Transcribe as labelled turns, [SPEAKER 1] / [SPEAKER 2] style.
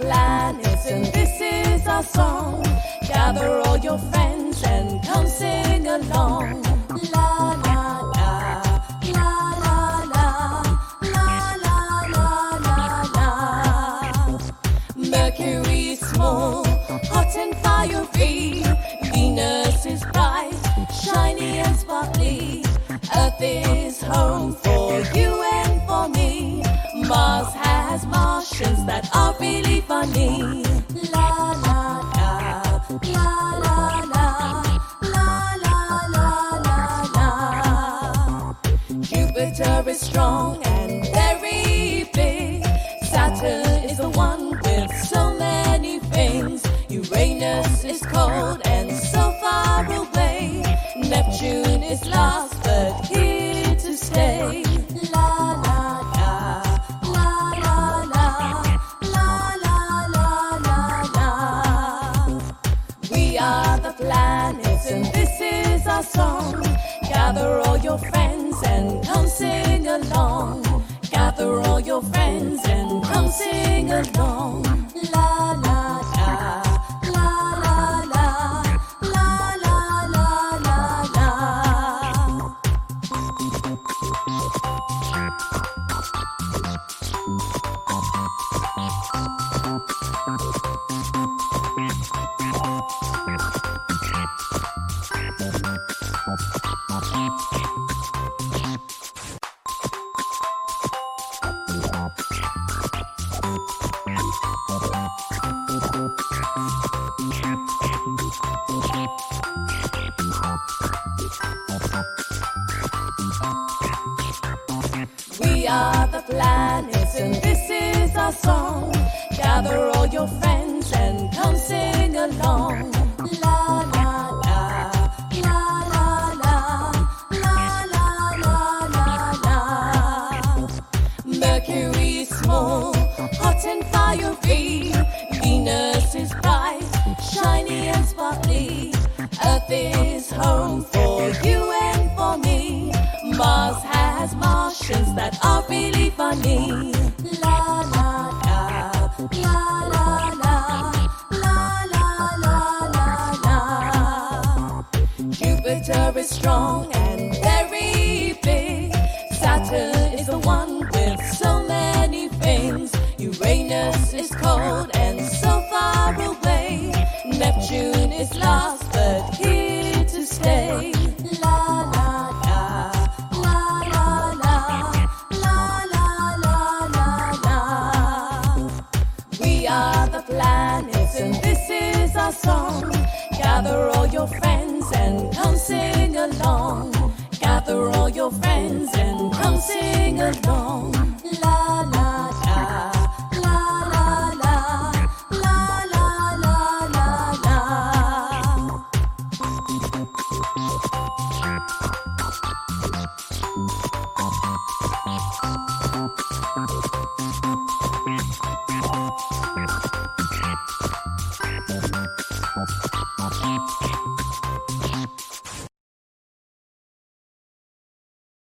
[SPEAKER 1] planets, and this is our song. Gather all your friends and come sing along. La la la, la la la, la la la la la. Mercury is small, hot and fiery. Venus is bright, shiny and sparkly. Earth is home for you and for me. Mars has Martians that are really funny. La la la, la la la, la la la la la. Jupiter is strong planets and this is our song. Gather all your friends and come sing along. Gather all your friends and come sing along. We are the planets, and this is our song. Gather all your friends and come sing along. La la la, la la la, la la la la la. Mercury is small, hot and fiery. Venus is bright, shiny and sparkly. Earth is home for you that are really funny. La la la, la la la, la la la la la. Jupiter is strong and very big. Saturn is the one with so many things. Uranus is cold and so far away. Neptune is lost song. Gather all your friends and come sing along. Gather all your friends and come sing along.